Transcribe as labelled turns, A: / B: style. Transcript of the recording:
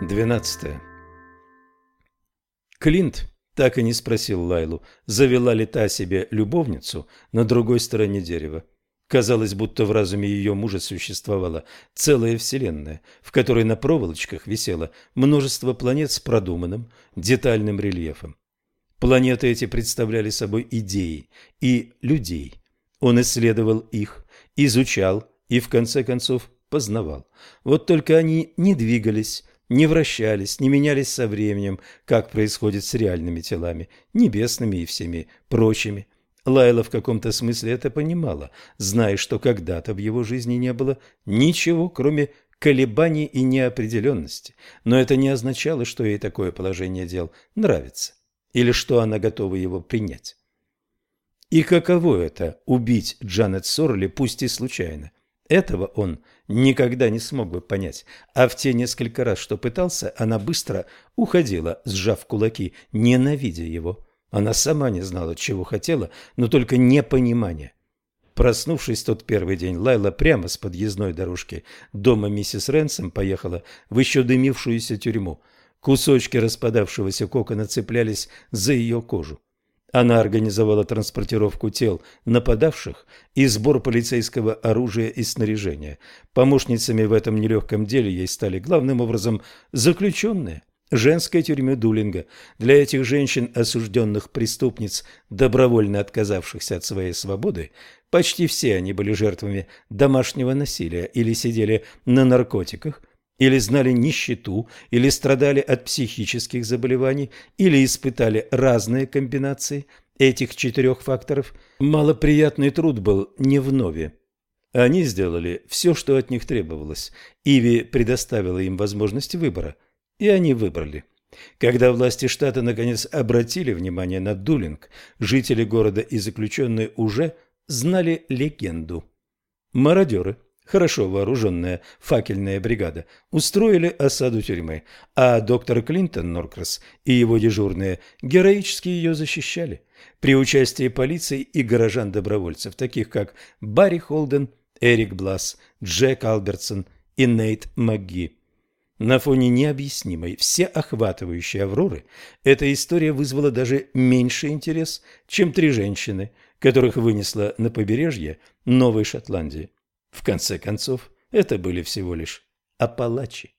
A: 12. Клинт так и не спросил Лайлу, завела ли та себе любовницу на другой стороне дерева. Казалось, будто в разуме ее мужа существовала целая вселенная, в которой на проволочках висело множество планет с продуманным, детальным рельефом. Планеты эти представляли собой идеи и людей. Он исследовал их, изучал и, в конце концов, познавал. Вот только они не двигались, не вращались, не менялись со временем, как происходит с реальными телами, небесными и всеми прочими. Лайла в каком-то смысле это понимала, зная, что когда-то в его жизни не было ничего, кроме колебаний и неопределенности. Но это не означало, что ей такое положение дел нравится, или что она готова его принять. И каково это – убить Джанет Сорли, пусть и случайно? Этого он никогда не смог бы понять, а в те несколько раз, что пытался, она быстро уходила, сжав кулаки, ненавидя его. Она сама не знала, чего хотела, но только непонимание. Проснувшись тот первый день, Лайла прямо с подъездной дорожки дома миссис Ренсом поехала в еще дымившуюся тюрьму. Кусочки распадавшегося кокона цеплялись за ее кожу. Она организовала транспортировку тел нападавших и сбор полицейского оружия и снаряжения. Помощницами в этом нелегком деле ей стали главным образом заключенные женской тюрьмы Дулинга. Для этих женщин, осужденных преступниц, добровольно отказавшихся от своей свободы, почти все они были жертвами домашнего насилия или сидели на наркотиках – или знали нищету, или страдали от психических заболеваний, или испытали разные комбинации этих четырех факторов, малоприятный труд был не в нове. Они сделали все, что от них требовалось. Иви предоставила им возможность выбора, и они выбрали. Когда власти штата наконец обратили внимание на Дулинг, жители города и заключенные уже знали легенду. Мародеры – хорошо вооруженная факельная бригада, устроили осаду тюрьмы, а доктор Клинтон Норкрас и его дежурные героически ее защищали при участии полиции и горожан-добровольцев, таких как Барри Холден, Эрик Блас, Джек Албертсон и Нейт МакГи. На фоне необъяснимой, всеохватывающей Авроры эта история вызвала даже меньший интерес, чем три женщины, которых вынесла на побережье Новой Шотландии. В конце концов, это были всего лишь апалачи.